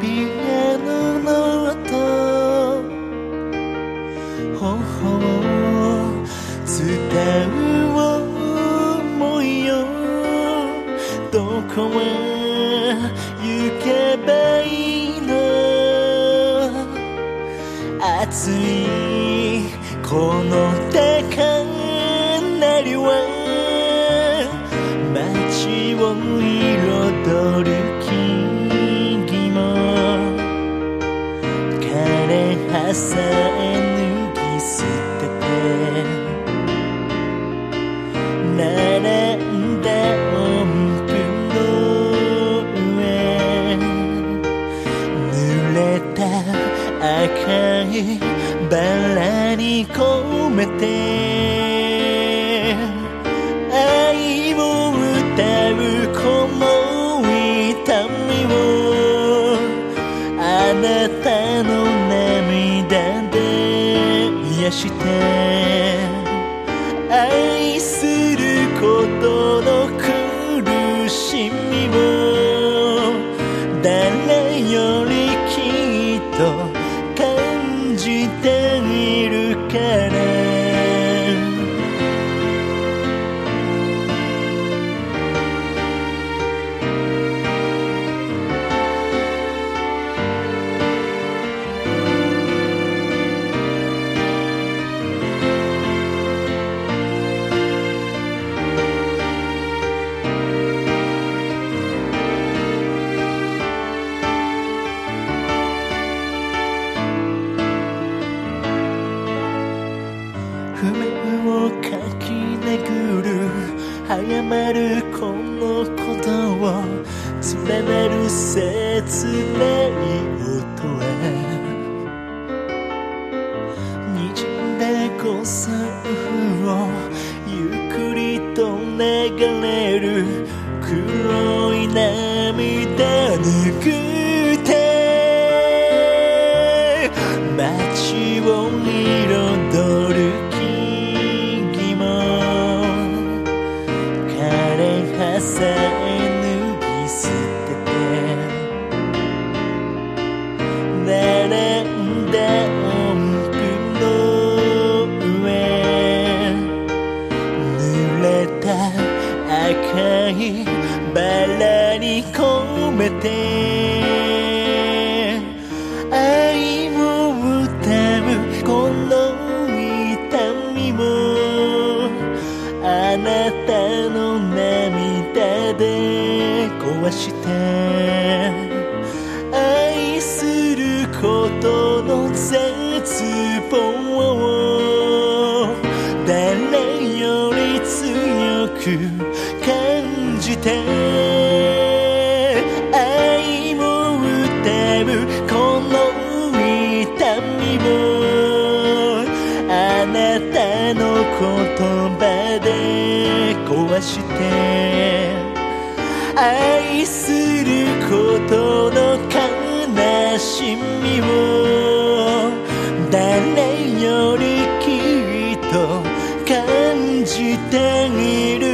ピアノの音頬を伝う想いよどこへ行けばいいの熱いこの高鳴りは街を彩る並んだ音符の上濡れた赤いバラに込めて愛を歌うこの痛みをあなたの涙で癒してき早まるこの鼓動を連なる切ない音は滲んだ誤算をゆっくりと流れる黒い涙拭っ赤いバラに込めて愛を歌うこの痛みもあなたの涙で壊して愛することの絶望を誰より強くて愛を歌うこの痛みもあなたの言葉で壊して愛することの悲しみを誰よりきっと感じている